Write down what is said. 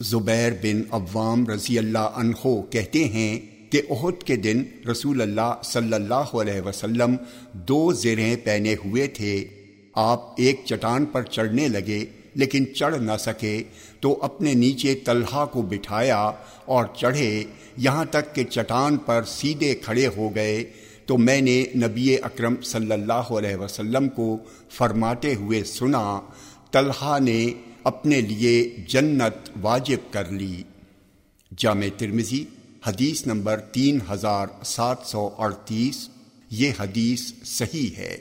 زبیر بن عوام رضی اللہ عنہ کہتے ہیں کہ عہد کے دن رسول اللہ صلی اللہ علیہ وسلم دو زیریں پہنے ہوئے تھے۔ آپ ایک چٹان پر چڑھنے لگے، لیکن چڑھ نہ سکے۔ تو اپنے نیچے طلحہ کو بٹھایا اور چڑھے۔ یہاں تک کہ چٹان پر سیدھے کھڑے ہو گئے۔ تو میں نے نبی اکرم صلی اللہ علیہ وسلم کو فرماتے ہوئے سنا، طلحہ نے اپنے لیے جنت واجب کر لی۔ جامع ترمزی حدیث نمبر تین ہزار سات سو اڑتیس، یہ حدیث صحیح ہے۔